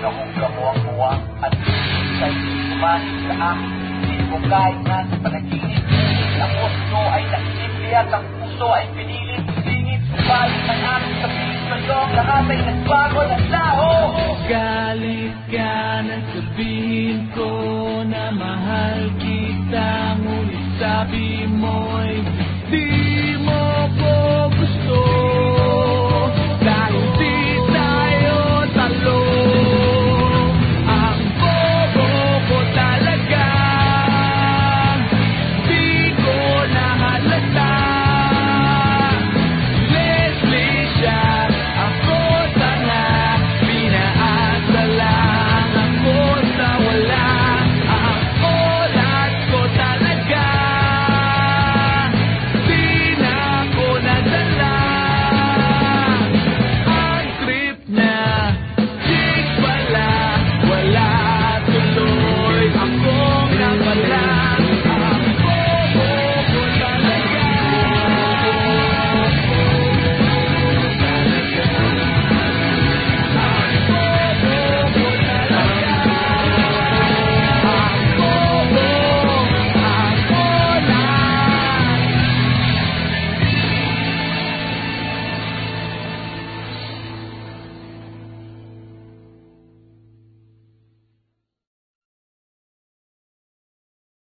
gahong kabuang-buwang at sa isipan sa aking silbukay na sa panaginip. Ang puso ay nagsimple at ang puso ay pinilit. Sinit, subalit ang aming pagkilis na loob, lahat ay nagbago ng tao. Galit ka nang sabihin ko na mahal kita, ngunit sabi mo'y hindi mo.